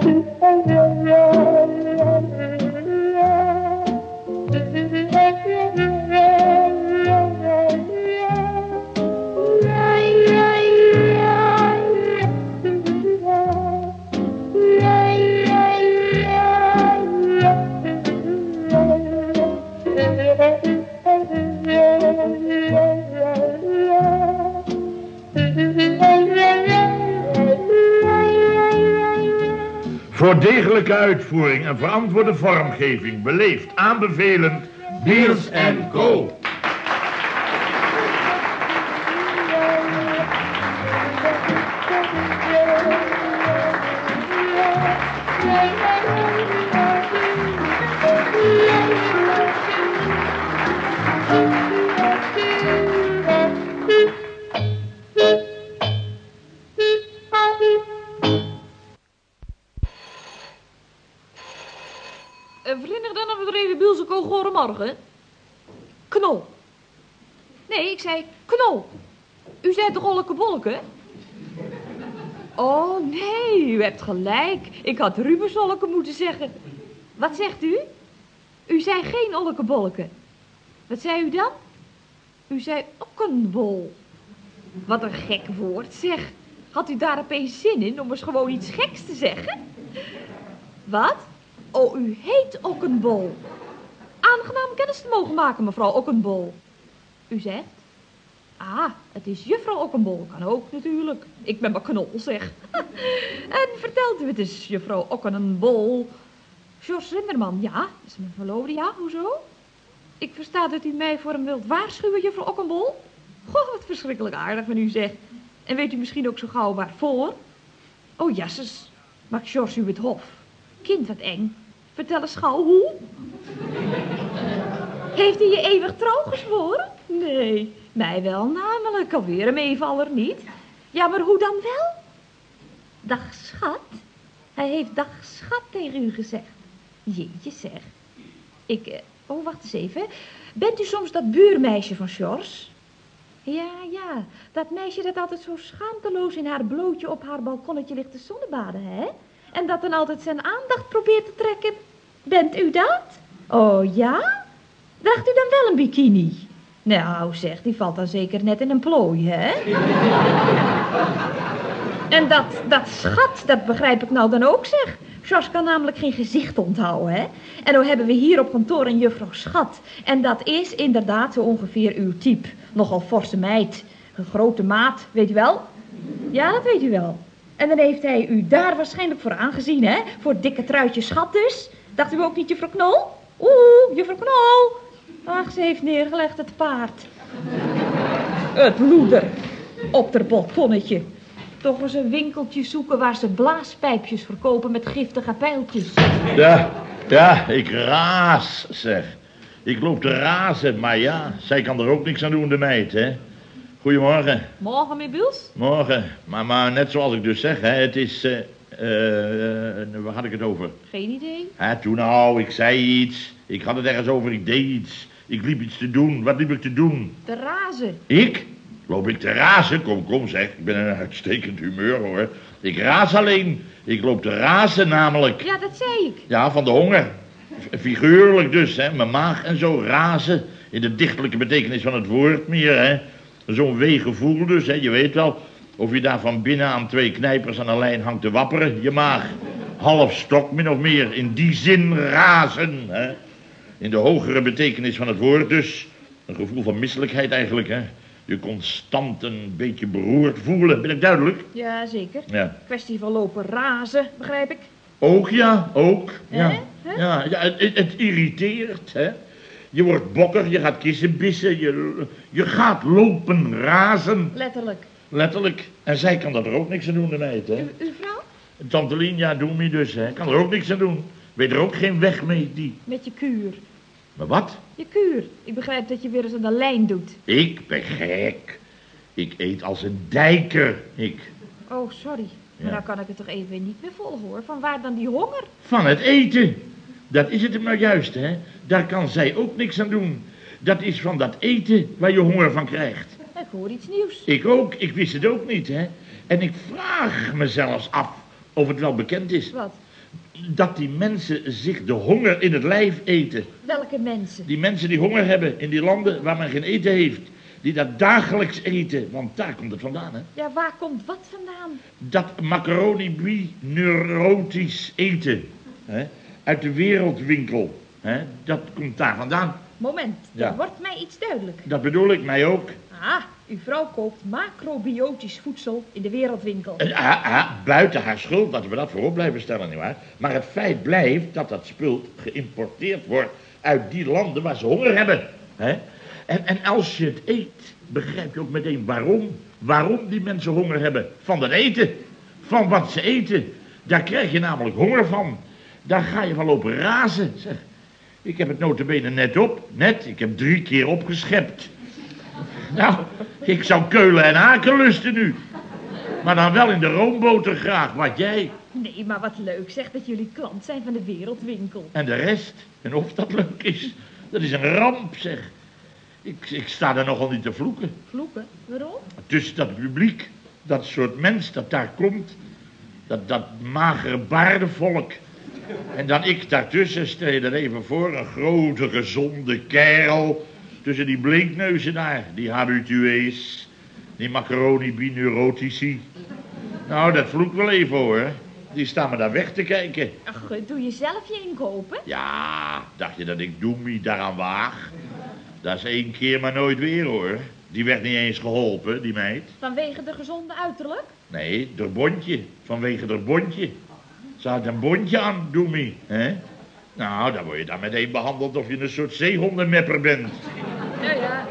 Voor uitvoering en verantwoorde vormgeving beleefd aanbevelend Beers Co. Uh, Knol. Nee, ik zei knol. U zei toch olleke? Oh, nee, u hebt gelijk. Ik had Rubens olleke moeten zeggen. Wat zegt u? U zei geen olleke. Wat zei u dan? U zei okkenbol. Wat een gek woord, zeg. Had u daar opeens zin in om eens gewoon iets geks te zeggen? Wat? Oh, u heet Okkenbol. Aangenaam kennis te mogen maken, mevrouw Okkenbol. U zegt? Ah, het is juffrouw Okkenbol. Kan ook natuurlijk. Ik ben maar knol, zeg. en vertelt u het eens, juffrouw Okkenbol. George Rinderman, ja. Is mijn verloofde, ja. Hoezo? Ik versta dat u mij voor hem wilt waarschuwen, juffrouw Okkenbol. Goh, wat verschrikkelijk aardig van u zegt. En weet u misschien ook zo gauw waarvoor? Oh, jasses. Maakt George u het hof? Kind, wat eng. Vertel eens gauw hoe. Heeft hij je eeuwig trouw gezworen? Nee, mij wel namelijk. Alweer een meevaller niet. Ja, maar hoe dan wel? Dag schat. Hij heeft dag schat tegen u gezegd. Jeetje zeg. Ik, eh, oh wacht eens even. Bent u soms dat buurmeisje van Sjors? Ja, ja, dat meisje dat altijd zo schaamteloos in haar blootje op haar balkonnetje ligt te zonnebaden, hè? En dat dan altijd zijn aandacht probeert te trekken. Bent u dat? Oh ja? Draagt u dan wel een bikini? Nou, zeg, die valt dan zeker net in een plooi, hè? en dat, dat schat, dat begrijp ik nou dan ook, zeg. George kan namelijk geen gezicht onthouden, hè? En dan hebben we hier op kantoor een juffrouw Schat. En dat is inderdaad zo ongeveer uw type. Nogal forse meid. Een grote maat, weet u wel? Ja, dat weet u wel. En dan heeft hij u daar waarschijnlijk voor aangezien, hè? Voor dikke truitje schat dus. Dacht u ook niet, juffrouw Knol? Oeh, juffrouw Knol. Ach, ze heeft neergelegd het paard. Het loeder. Op haar balkonnetje. Toch eens een winkeltje zoeken waar ze blaaspijpjes verkopen met giftige pijltjes. Ja, ja, ik raas, zeg. Ik loop te razen, maar ja, zij kan er ook niks aan doen, de meid, hè. Goedemorgen. Morgen, meneer Biels? Morgen. Maar, maar net zoals ik dus zeg, hè, het is... eh eh, eh, waar had ik het over? Geen idee. Hè, toen nou, ik zei iets. Ik had het ergens over, ik deed iets. Ik liep iets te doen. Wat liep ik te doen? Te razen. Ik? Loop ik te razen? Kom, kom zeg. Ik ben in een uitstekend humeur hoor. Ik raas alleen. Ik loop te razen namelijk. Ja, dat zei ik. Ja, van de honger. Figuurlijk dus, hè. Mijn maag en zo razen. In de dichtelijke betekenis van het woord meer, hè. Zo'n weegevoel dus, hè. Je weet wel. Of je daar van binnen aan twee knijpers aan een lijn hangt te wapperen. Je maag. Half stok, min of meer. In die zin razen, hè. In de hogere betekenis van het woord dus. Een gevoel van misselijkheid eigenlijk, hè. Je constant een beetje beroerd voelen. Ben ik duidelijk? Ja, zeker. Ja. Kwestie van lopen razen, begrijp ik. Ook ja, ook. Ja, ja, ja het irriteert, hè. Je wordt bokker, je gaat kissen bissen, je, je gaat lopen razen. Letterlijk. Letterlijk. En zij kan dat er ook niks aan doen, de meid, hè. Uw vrouw? Tante Lien, ja, doe me dus, hè. Kan er ook niks aan doen. Weet er ook geen weg mee, die. Met je kuur. Maar wat? Je kuur. Ik begrijp dat je weer eens aan de lijn doet. Ik ben gek. Ik eet als een dijker, ik. Oh, sorry. Maar dan kan ik het toch even niet meer volgen, hoor. Van waar dan die honger? Van het eten. Dat is het hem nou juist, hè. Daar kan zij ook niks aan doen. Dat is van dat eten waar je honger van krijgt. Ik hoor iets nieuws. Ik ook, ik wist het ook niet, hè. En ik vraag me zelfs af of het wel bekend is. Wat? Dat die mensen zich de honger in het lijf eten. Welke mensen? Die mensen die honger hebben in die landen waar men geen eten heeft. Die dat dagelijks eten, want daar komt het vandaan, hè. Ja, waar komt wat vandaan? Dat macaroni brie neurotisch eten, hè, uit de wereldwinkel, hè, dat komt daar vandaan. Moment, Ja. wordt mij iets duidelijk. Dat bedoel ik mij ook. Ah, uw vrouw koopt macrobiotisch voedsel in de wereldwinkel. En, ah, ah, buiten haar schuld, laten we dat voorop blijven stellen, nietwaar? Maar het feit blijft dat dat spul geïmporteerd wordt uit die landen waar ze honger hebben. Hè? En, en als je het eet, begrijp je ook meteen waarom. Waarom die mensen honger hebben. Van dat eten. Van wat ze eten. Daar krijg je namelijk honger van. Daar ga je van lopen razen. Ik heb het notabene net op. Net, ik heb drie keer opgeschept. Nou, ik zou keulen en haken lusten nu. Maar dan wel in de roomboter graag, wat jij. Nee, maar wat leuk zeg dat jullie klant zijn van de wereldwinkel. En de rest, en of dat leuk is, dat is een ramp, zeg. Ik, ik sta daar nogal niet te vloeken. Vloeken, waarom? Tussen dat publiek, dat soort mens dat daar komt, dat, dat magere baardenvolk. En dan ik daartussen, stel je even voor, een grote, gezonde kerel. Tussen die blinkneuzen daar, die habitués, die macaroni bineurotici. Nou, dat vloekt wel even hoor. Die staan me daar weg te kijken. Ach, eh, doe je zelf je inkopen? Ja, dacht je dat ik Doemie daaraan waag? Dat is één keer, maar nooit weer hoor. Die werd niet eens geholpen, die meid. Vanwege de gezonde uiterlijk? Nee, door bondje. Vanwege haar bondje. Ze had een bondje aan, Doemie. hè? Nou, dan word je dan meteen behandeld of je een soort zeehondenmepper bent. Ja, ja.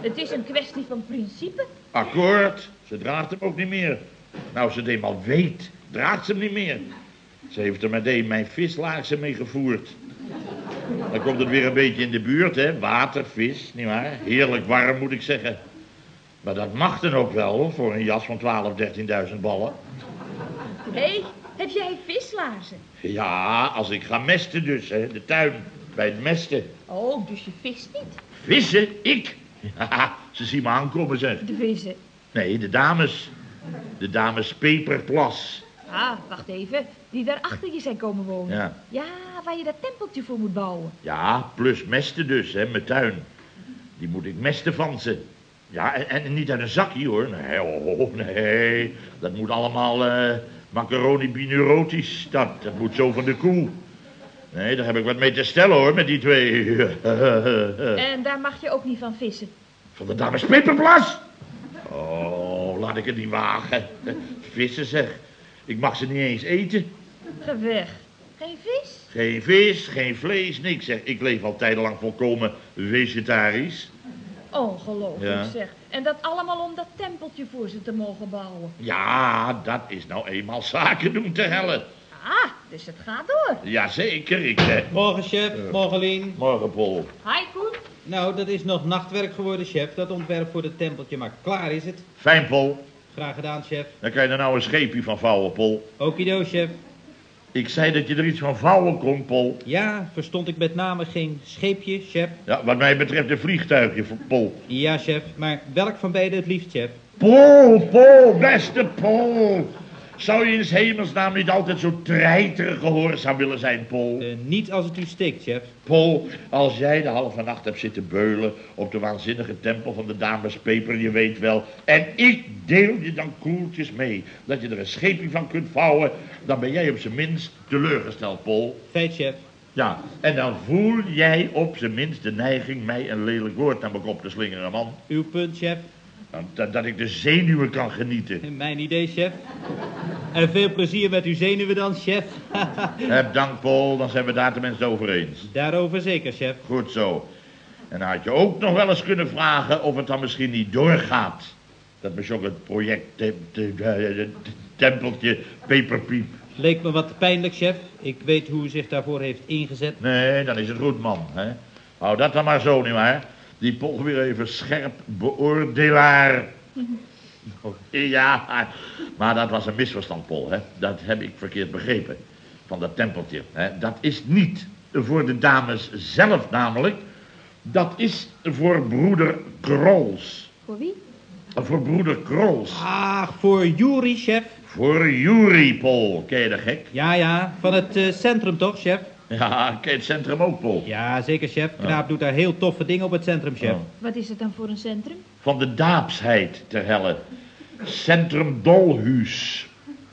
Het is een kwestie van principe. Akkoord, ze draagt hem ook niet meer. Nou, als ze het eenmaal weet, draagt ze hem niet meer. Ze heeft er meteen mijn vislaarzen mee gevoerd. Dan komt het weer een beetje in de buurt, hè. Water, vis, nietwaar? Heerlijk warm, moet ik zeggen. Maar dat mag dan ook wel, voor een jas van 12, 13.000 ballen. Hé, hey, heb jij vislaarzen? Ja, als ik ga mesten dus, hè. De tuin, bij het mesten. Oh, dus je vist niet? Vissen? Ik? Ja, ze zien me aankomen, zeg. De vissen. Nee, de dames. De dames Peperplas. Ah, wacht even. Die daar achter je zijn komen wonen. Ja. Ja, waar je dat tempeltje voor moet bouwen. Ja, plus mesten dus, hè, mijn tuin. Die moet ik mesten van ze. Ja, en, en niet uit een zakje, hoor. Nee, oh, nee. Dat moet allemaal eh macaroni bineurotisch. Dat, dat moet zo van de koe. Nee, daar heb ik wat mee te stellen, hoor, met die twee. En daar mag je ook niet van vissen. Van de dames Peperplas? Oh, laat ik het niet wagen. Vissen, zeg. Ik mag ze niet eens eten. Ga weg. Geen vis? Geen vis, geen vlees, niks. Zeg, ik leef al tijdenlang volkomen vegetarisch. Ongelooflijk Ja. zeg. En dat allemaal om dat tempeltje voor ze te mogen bouwen. Ja, dat is nou eenmaal zaken doen te hellen. Ah, dus het gaat door. Jazeker, ik zeg. Morgen, chef. Morgen, Lien. Morgen, Paul. Hi, Koen. Nou, dat is nog nachtwerk geworden, chef. Dat ontwerp voor het tempeltje, maar klaar is het. Fijn, Paul. Graag gedaan, chef. Dan kan je er nou een scheepje van vouwen, Paul. Okido, chef. Ik zei dat je er iets van vouwen kon, Paul. Ja, verstond ik met name geen scheepje, chef. Ja, wat mij betreft een vliegtuigje voor Paul. Ja, chef. Maar welk van beide het liefst, chef? Paul, Paul, beste Paul. Zou je in hemelsnaam niet altijd zo treiterig gehoorzaam willen zijn, Paul? Eh, niet als het u steekt, chef. Paul, als jij de halve nacht hebt zitten beulen op de waanzinnige tempel van de dames Peper, je weet wel. En ik deel je dan koeltjes mee dat je er een scheepje van kunt vouwen, dan ben jij op zijn minst teleurgesteld, Paul. Feit, chef. Ja, en dan voel jij op zijn minst de neiging mij een lelijk woord naar mijn kop te slingeren, man. Uw punt, chef. Dan- Dat, dat ik de zenuwen kan genieten. Mijn idee, chef. En veel plezier met uw zenuwen dan, chef. Heb dank, Paul, dan zijn we daar tenminste over eens. Daarover zeker, chef. Goed zo. En dan had je ook nog wel eens kunnen vragen of het dan misschien niet doorgaat. Dat ook het project te- te- te- te- Tempeltje Peperpiep. Leek me wat pijnlijk, chef. Ik weet hoe u zich daarvoor heeft ingezet. Nee, dan is het goed, man. Hè? Hou dat dan maar zo, nietwaar? Die Pol weer even scherp beoordelaar. Ja, maar dat was een misverstand, Pol. Hè? Dat heb ik verkeerd begrepen. Van dat tempeltje. Hè? Dat is niet voor de dames zelf namelijk. Dat is voor broeder Krols. Voor wie? Voor broeder Krols. Ah, voor Juri, chef. Voor Jury, Paul. Ken je dat gek? Ja, ja, van het eh, centrum toch, chef? Ja, ken je het centrum ook, Paul? Ja, zeker, chef. Knaap doet daar heel toffe dingen op het centrum, chef. Oh. Wat is het dan voor een centrum? Van de daapsheid ter helle. Centrum Dolhuis.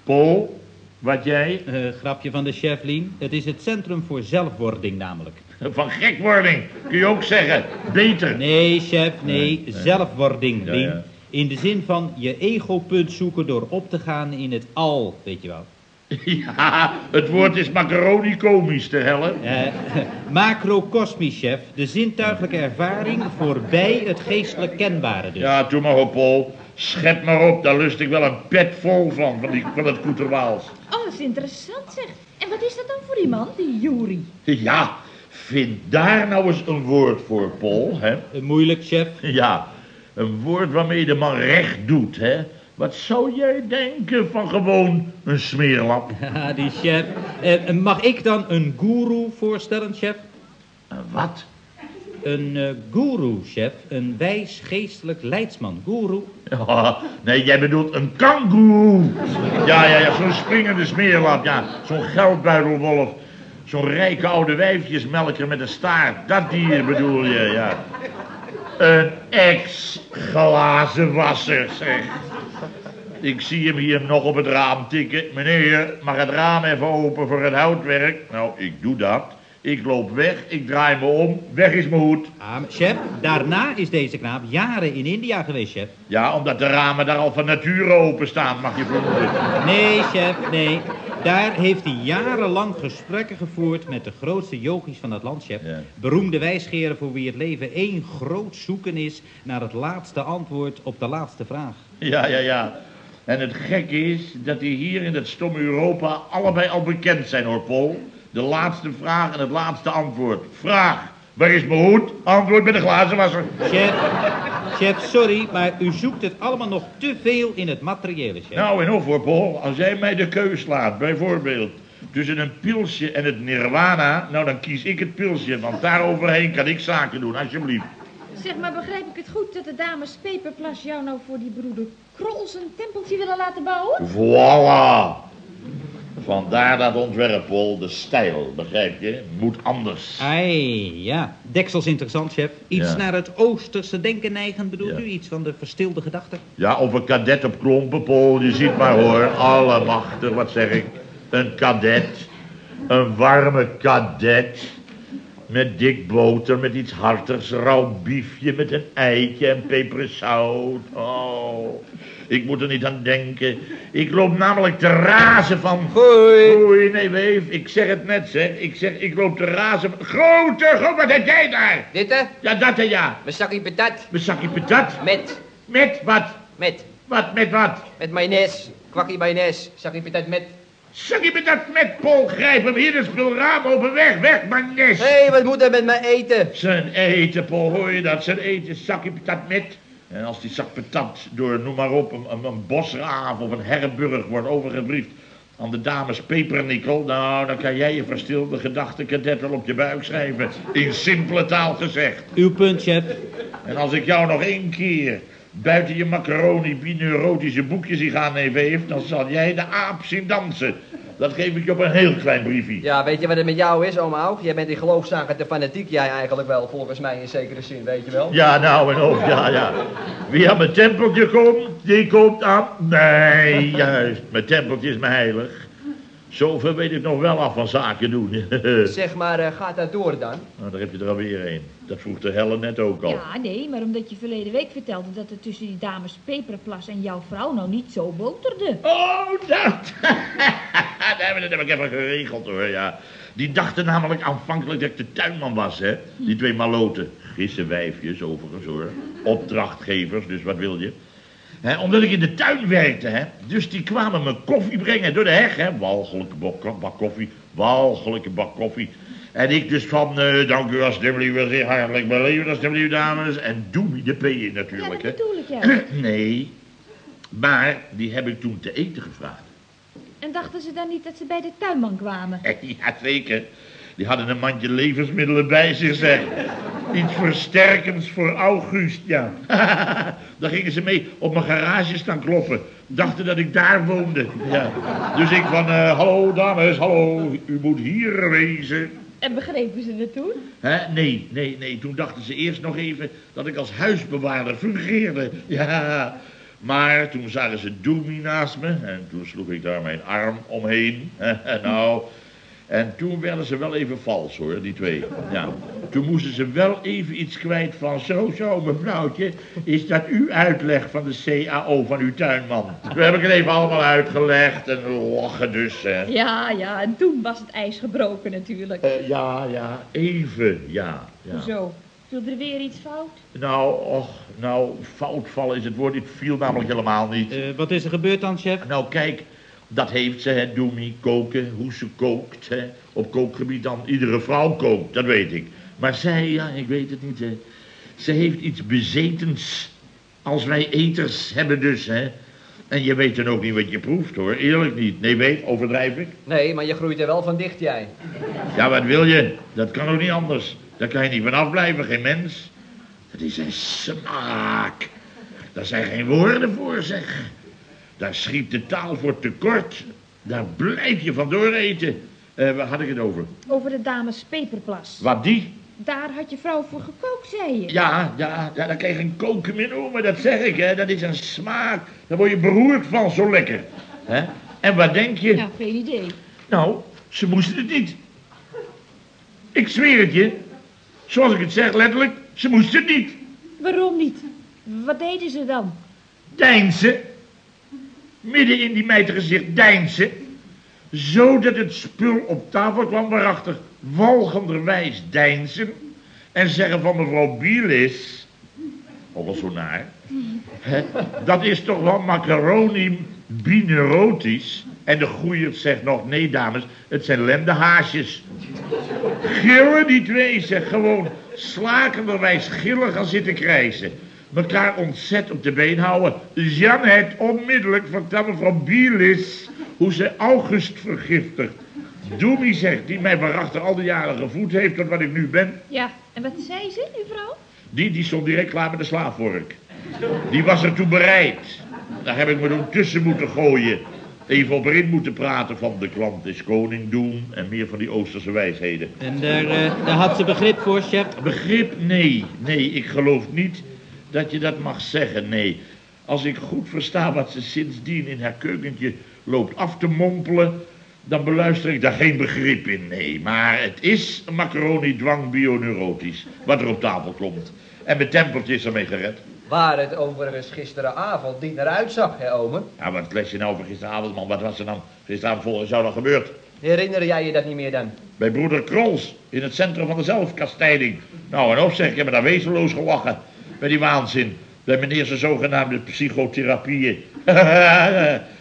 Paul, wat jij? Eh, grapje van de chef, Lien. Het is het centrum voor zelfwording namelijk. Van gekwording, kun je ook zeggen. Beter. Nee, chef, nee, zelfwording, Ja, Lien. ja. In de zin van je egopunt zoeken door op te gaan in het al, weet je wel. Ja, het woord is macaroni komisch ter helle. Eh, macrocosmisch, chef. De zintuigelijke ervaring voorbij het geestelijk kenbare dus. Ja, doe maar op, Paul. Schep maar op, daar lust ik wel een pet vol van, van, die, van het koeterwaals. Oh, dat is interessant zeg. En wat is dat dan voor iemand, die Juri? Ja, vind daar nou eens een woord voor, Paul, hè? Eh, moeilijk, chef. Ja, een woord waarmee de man recht doet, hè? Wat zou jij denken van gewoon een smeerlap? Haha, die chef. Eh, mag ik dan een guru voorstellen, chef? Een wat? Een eh guru, chef. Een wijs geestelijk leidsman. Guru. Ja, nee, jij bedoelt een kangoeroe. Ja, ja, ja, zo'n springende smeerlap, ja. Zo'n geldbuidelwolf. Zo'n rijke oude wijfjesmelker met een staart. Dat dier bedoel je, ja. Een ex-glazenwasser, zeg. Ik zie hem hier nog op het raam tikken. Meneer, mag het raam even open voor het houtwerk? Nou, ik doe dat. Ik loop weg, ik draai me om. Weg is mijn hoed. Ah, chef, daarna is deze knaap jaren in India geweest, chef. Ja, omdat de ramen daar al van nature open staan, mag je vermoeden. Nee, chef, nee. Daar heeft hij jarenlang gesprekken gevoerd met de grootste yogis van het land, chef. Ja. Beroemde wijsgeren voor wie het leven één groot zoeken is naar het laatste antwoord op de laatste vraag. Ja, ja, ja. En het gekke is dat die hier in het stomme Europa allebei al bekend zijn, hoor, Paul. De laatste vraag en het laatste antwoord. Vraag, waar is mijn hoed? Antwoord met een glazenwasser. Chef, chef, sorry, maar u zoekt het allemaal nog te veel in het materiële, chef. Nou, en of hoor, Paul. Als jij mij de keus laat, bijvoorbeeld... tussen een pilsje en het nirwana... nou, dan kies ik het pilsje, want daar overheen kan ik zaken doen, alsjeblieft. Zeg maar, begrijp ik het goed dat de dames Peperplas jou nou voor die broeder Krols een tempeltje willen laten bouwen? Voilà. Vandaar dat ontwerp, Paul. De stijl, begrijp je? Moet anders. Ai, ja. Deksels interessant, chef. Iets Ja. naar het oosterse denken neigend, bedoelt Ja. u? Iets van de verstilde gedachte? Ja, of een kadet op klompen, Paul. Je ziet maar hoor. Allemachtig, wat zeg ik? Een kadet. Een warme kadet. Met dik boter, met iets hartigs, rauw biefje, met een eitje en peperzout. Oh, ik moet er niet aan denken. Ik loop namelijk te razen van... Hoi. Oei, nee, weef. Ik zeg het net, zeg. Ik zeg, ik loop te razen van... Grote, groot, wat heb jij daar? Dit hè? Ja, dat en ja. Mijn zakje patat. Mijn zakje patat. Met. Met wat? Met. Wat, met wat? Met mayonaise. Kwakkie mayonaise. Zakje patat met. Zakje patat met, Paul. Grijp hem hier, spul raam open. Weg, weg, mijn. Hé, hey, wat moet hij met mij eten? Zijn eten, Paul, hoor je dat? Zijn eten, zakje patat met. En als die zak patat door, noem maar op, een, een, een bosraaf of een herburg wordt overgebriefd aan de dames Pepernikkel, nou, dan kan jij je verstilde gedachten kadet wel op je buik schrijven. In simpele taal gezegd. Uw punt, chef. En als ik jou nog één keer buiten je macaroni bineurotische boekje zie gaan, nee, Weef, dan zal jij de aap zien dansen. Dat geef ik je op een heel klein briefje. Ja, weet je wat het met jou is, oma Aug? Jij bent in geloofszaken te fanatiek, jij eigenlijk wel, volgens mij in zekere zin, weet je wel? Ja, nou en of, ja, ja. Wie aan mijn tempeltje komt, die komt aan mij. Juist, mijn tempeltje is me heilig. Zoveel weet ik nog wel af van zaken doen. Zeg maar, eh, gaat dat door dan? nou, daar heb je er alweer een. Dat vroeg de helle net ook al. Ja, nee, maar omdat je verleden week vertelde dat het tussen die dames Peperplas en jouw vrouw nou niet zo boterde. Oh, dat. nee, dat heb ik even geregeld hoor, ja. Die dachten namelijk aanvankelijk dat ik de tuinman was, hè. Die twee maloten. Gissenwijfjes overigens hoor. Opdrachtgevers, dus wat wil je? Omdat ik in de tuin werkte, hè. Dus die kwamen me koffie brengen door de heg, hè. Walgelijke bak, bak koffie. Walgelijke bak koffie. En ik dus van, eh, dank u zeer hartelijk beleefd alstublieft, dames. En doe me de P in Ja, natuurlijk, dat hè. bedoel ik juist. Nee, maar die heb ik toen te eten gevraagd. En dachten ze dan niet dat ze bij de tuinman kwamen? Ja, zeker. Die hadden een mandje levensmiddelen bij zich, zeg. Iets versterkends voor August, ja. Daar gingen ze mee op mijn garage staan kloppen. Dachten dat ik daar woonde. Ja. Dus ik van, eh, hallo dames, hallo, u moet hier wezen. En begrepen ze het toen? Hè? Nee, nee, nee. Toen dachten ze eerst nog even dat ik als huisbewaarder fungeerde. Ja. Maar toen zagen ze Doemie naast me en toen sloeg ik daar mijn arm omheen. nou, en toen werden ze wel even vals hoor, die twee. Ja. Toen moesten ze wel even iets kwijt van, zo, zo, mevrouwtje, is dat uw uitleg van de CAO van uw tuinman? Toen heb ik het even allemaal uitgelegd en lachen dus. Hè. Ja, ja, en toen was het ijs gebroken natuurlijk. Eh, ja, ja, even, ja. ja. Hoezo? Viel er weer iets fout? Nou, och, nou, fout vallen is het woord. Het viel namelijk helemaal niet. Eh, wat is er gebeurd dan, chef? Nou, kijk, dat heeft ze, hè, Doemie, koken, hoe ze kookt, hè. Op kookgebied dan, iedere vrouw kookt, dat weet ik. Maar zij, ja, ik weet het niet, hè. Ze heeft iets bezetens, als wij eters hebben dus, hè. En je weet dan ook niet wat je proeft, hoor. Eerlijk niet. Nee, weet, overdrijf ik? Nee, maar je groeit er wel van dicht, jij. Ja, wat wil je? Dat kan ook niet anders. Daar kan je niet van afblijven, geen mens. Dat is een smaak. Daar zijn geen woorden voor, zeg. Daar schiet de taal voor tekort. Daar blijf je van dooreten. Eh waar had ik het over? Over de dames Peperplas. Wat die? Daar had je vrouw voor gekookt, zei je. Ja, ja, ja, daar kan je geen koken meer noemen, dat zeg ik, hè. Dat is een smaak. Daar word je beroerd van, zo lekker. Hè? En wat denk je? Ja, geen idee. Nou, ze moesten het niet. Ik zweer het je. Zoals ik het zeg, letterlijk, ze moesten het niet. Waarom niet? Wat deden ze dan? Deinzen. Midden in die meidgezicht deinzen. Zodat het spul op tafel kwam waarachter walgenderwijs deinzen. En zeggen van mevrouw Bielis. Al wel zo naar. hè, dat is toch wel macaroni binerotisch. En de goeierd zegt nog, nee dames, het zijn lemdehaasjes. Gillen die twee, zeg gewoon slakenderwijs gillen gaan zitten krijzen. Mekaar ontzet op de been houden. Janet onmiddellijk vertelt mevrouw Bielis hoe ze August vergiftigt. Doemie zegt, die mij waarachter al die jaren gevoed heeft tot wat ik nu ben. Ja, en wat zei ze, uw vrouw? Die, die stond direct klaar met de slaafvork. Die was ertoe bereid. Daar heb ik me toen tussen moeten gooien. Even op erin moeten praten van de klant is koning doen en meer van die Oosterse wijsheden. En daar, eh, daar had ze begrip voor, chef? Begrip? Nee, nee, ik geloof niet dat je dat mag zeggen, nee. Als ik goed versta wat ze sindsdien in haar keukentje loopt af te mompelen, dan beluister ik daar geen begrip in, nee. Maar het is macaroni dwang bioneurotisch, wat er op tafel komt. En mijn tempeltje is ermee gered. Waar het overigens gisteravond niet naar uitzag, hè, ome? Ja, wat les je nou over gisteravond, man? Wat was er dan gisteravond volgens jou dan gebeurd? Herinner jij je dat niet meer dan? Bij broeder Krols, in het centrum van de zelfkastijding. Nou, en op zeg, ik heb me daar wezenloos gelachen. Bij die waanzin. Bij meneer zijn zogenaamde psychotherapieën.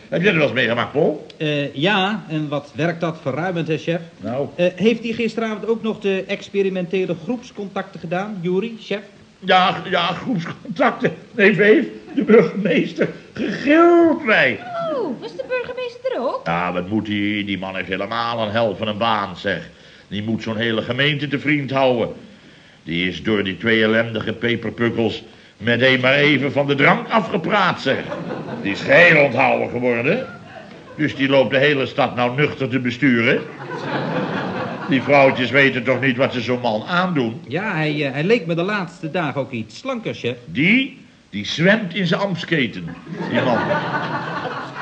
heb jij er wel eens meegemaakt, Paul? Eh, ja, en wat werkt dat verruimend, hè, chef? Nou, Eh, heeft hij gisteravond ook nog de experimentele groepscontacten gedaan, Juri, chef? ja, ja, groepscontacten. Nee, Veef, de burgemeester. Gegild mij. Oh, was de burgemeester er ook? Ja, wat moet die? Die man heeft helemaal een hel van een baan, zeg. Die moet zo'n hele gemeente te vriend houden. Die is door die twee ellendige peperpukkels meteen maar even van de drank afgepraat, zeg. Die is geheel onthouden geworden. Dus die loopt de hele stad nou nuchter te besturen. Die vrouwtjes weten toch niet wat ze zo'n man aandoen. Ja, hij, eh, hij leek me de laatste dagen ook iets slanker, chef. Die, die zwemt in zijn ambtsketen, die man.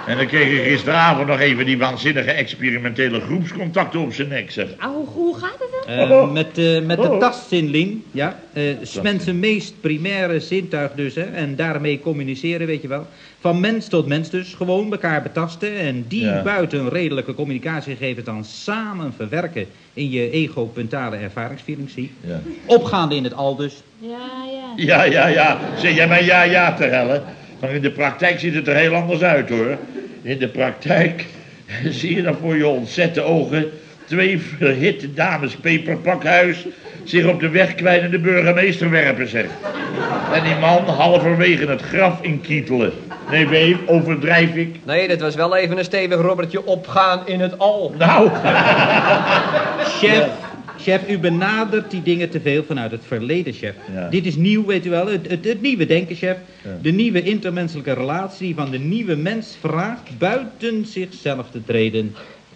En dan kreeg hij gisteravond nog even die waanzinnige experimentele groepscontacten op zijn nek, zeg. Oh, hoe gaat het dan? Eh, met, eh, met de Oh. tastzin, ja. Eh Sven zijn meest primaire zintuig dus, hè. En daarmee communiceren, weet je wel. Van mens tot mens dus, gewoon elkaar betasten. En die Ja. buiten redelijke communicatiegegevens dan samen verwerken in je ego-puntale ervaringsfeeling, Ja. Opgaande in het al dus. Ja, ja. Ja, ja, ja. Zeg jij maar ja, ja te hellen. Maar in de praktijk ziet het er heel anders uit, hoor. In de praktijk zie je dan voor je ontzette ogen... twee verhitte dames peperpakhuis... zich op de wegkwijnende burgemeester werpen, zeg. En die man halverwege het graf inkietelen. Nee, Weef, overdrijf ik? Nee, dat was wel even een stevig robbertje opgaan in het al. Nou, Chef, Chef, u benadert die dingen te veel vanuit het verleden, chef. Ja. Dit is nieuw, weet u wel. Het, het, het nieuwe denken, chef. Ja. De nieuwe intermenselijke relatie van de nieuwe mens vraagt buiten zichzelf te treden.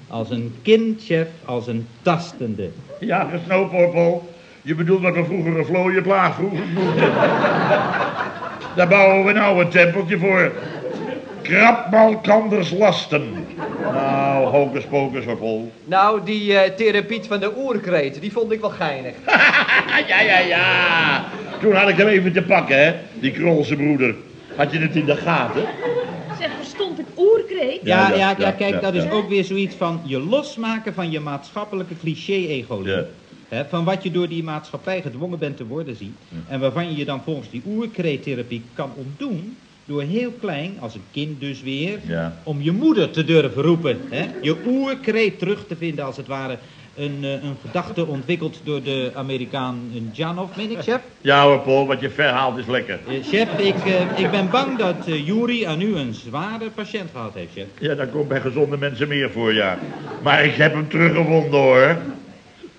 Als een kind, chef, als een tastende. Ja, Paul. Je bedoelt dat we vroeger een vlooie plaag vroeger noemden. Daar bouwen we nou een tempeltje voor. Krabmalkanders lasten. Nou, hocus pocus Paul. Nou, die eh therapiet van de oerkreet, die vond ik wel geinig. ja, ja, ja. Toen had ik hem even te pakken, hè. Die Krolse broeder. Had je het in de gaten? Zeg, verstond ik oerkreet? Ja, Ja, ja, ja, ja, ja, kijk, ja, dat is ook weer zoiets van je losmaken van je maatschappelijke cliché-ego. Ja. Hè, van wat je door die maatschappij gedwongen bent te worden zien. En waarvan je je dan volgens die oerkreettherapie kan ontdoen. Door heel klein, als een kind dus weer, Ja. om je moeder te durven roepen. Hè? Je oerkreet terug te vinden als het ware. Een, eh, een gedachte ontwikkeld door de Amerikaan Janov, meen ik, chef? Ja hoor, Paul, wat je verhaalt is lekker. Eh, chef, ik, eh, ik ben bang dat eh Yuri aan u een zware patiënt gehad heeft, chef. Ja, dat komt bij gezonde mensen meer voor, ja. Maar ik heb hem teruggevonden, hoor.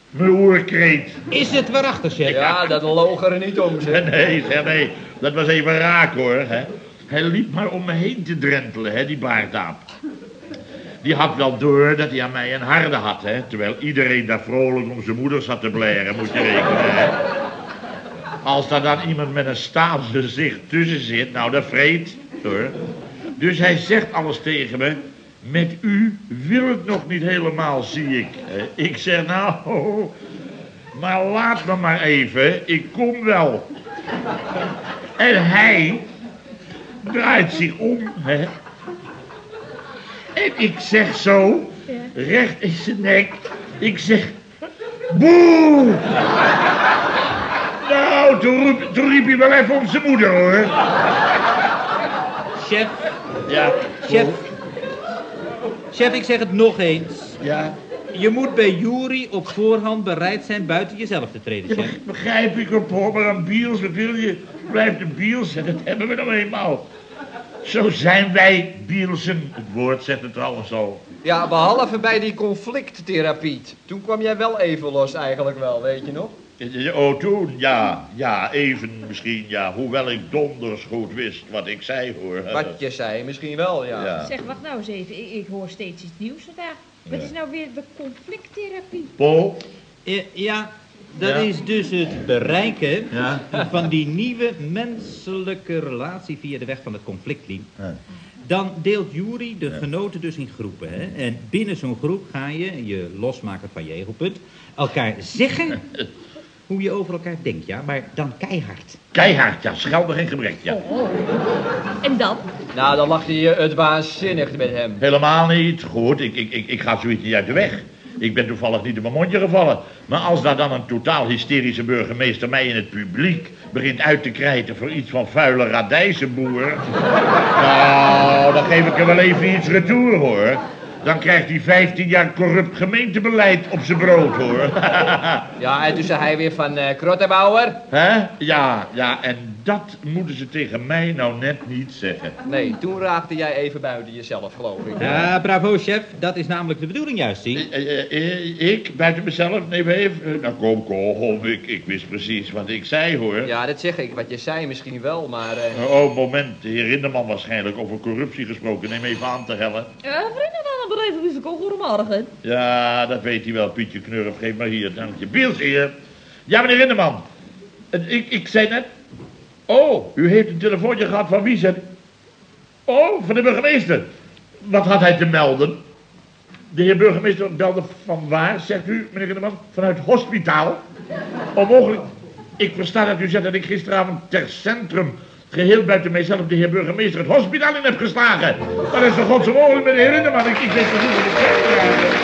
Mijn oerkreet. Is het waarachtig, chef? Ja, dat loog er niet om, zeg. Nee, zeg, nee. Dat was even raak, hoor. Hè. Hij liep maar om me heen te drentelen, hè, die baardaap. Die had wel door dat hij aan mij een harde had, hè. Terwijl iedereen daar vrolijk om zijn moeder zat te blaren, moet je rekenen. Als daar dan iemand met een staand gezicht tussen zit, nou, dat vreet, hoor. Dus hij zegt alles tegen me. Met u wil het nog niet helemaal, zie ik. Ik zeg, nou, maar laat me maar even, ik kom wel. En hij draait zich om, hè. En ik zeg zo, recht in zijn nek, ik zeg, boe! Nou, toen, roep- toen riep hij wel even om zijn moeder, hoor. Chef, Ja, chef. Chef, ik zeg het nog eens. ja. Je moet bij Yuri op voorhand bereid zijn buiten jezelf te treden, Ja, chef. beg- begrijp ik op hoor, maar een biels, wat wil je? Blijft een biels dat hebben we nou eenmaal. Zo zijn wij bielsen. Het woord zegt het trouwens al. Ja, behalve bij die conflicttherapie. Toen kwam jij wel even los eigenlijk wel, weet je nog? Oh, toen, ja, ja, even misschien, ja. Hoewel ik donders goed wist wat ik zei, hoor. Wat je zei, misschien wel, ja. Ja. Zeg, wacht nou eens even. Ik, ik hoor steeds iets nieuws vandaag. Wat is nou weer de conflicttherapie? Paul? Ja, dat Ja. is dus het bereiken Ja. van die nieuwe menselijke relatie via de weg van het conflictlien. Ja. Dan deelt Yuri de genoten dus in groepen. Hè? En binnen zo'n groep ga je, je losmaken van je egopunt, elkaar zeggen hoe je over elkaar denkt, ja, maar dan keihard. Keihard, ja, scheldig en gebrek, ja. En dan? Nou, dan lachte je het waanzinnig met hem. Helemaal niet. Goed, ik, ik, ik, ik ga zoiets niet uit de weg. Ik ben toevallig niet in mijn mondje gevallen. Maar als daar dan een totaal hysterische burgemeester mij in het publiek begint uit te krijten voor iets van vuile radijzenboer. nou, dan geef ik hem wel even iets retour hoor. Dan krijgt hij 15 jaar corrupt gemeentebeleid op zijn brood hoor. Ja, en toen zei hij weer van, eh Krottenbauer. Hè? Ja, ja, en dat moeten ze tegen mij nou net niet zeggen. Nee, toen raakte jij even buiten jezelf, geloof ik. Ja, bravo chef, dat is namelijk de bedoeling juist, zie. Eh, eh, ik, buiten mezelf, nee, even. Nou, kom, kom, ik, ik wist precies wat ik zei, hoor. Ja, dat zeg ik. Wat je zei misschien wel, maar... eh, Oh, moment, de heer Rinderman waarschijnlijk over corruptie gesproken. Neem even aan te hellen. Uh, vrienden Ja, dat weet hij wel, Pietje Knurf. Geef maar hier, dank je. Biels hier. Ja, meneer Rinderman. Ik, ik zei net... Oh, u heeft een telefoontje gehad van wie, zeg? Oh, van de burgemeester. Wat had hij te melden? De heer burgemeester belde van waar, zegt u, meneer Rinderman? Vanuit hospitaal? Onmogelijk. Ik versta dat u zegt dat ik gisteravond ter centrum geheel buiten mijzelf de heer burgemeester het hospitaal in heb geslagen. Dat is de godse mogelijk, meneer Rinderman. Ik, ik weet niet hoe ik het.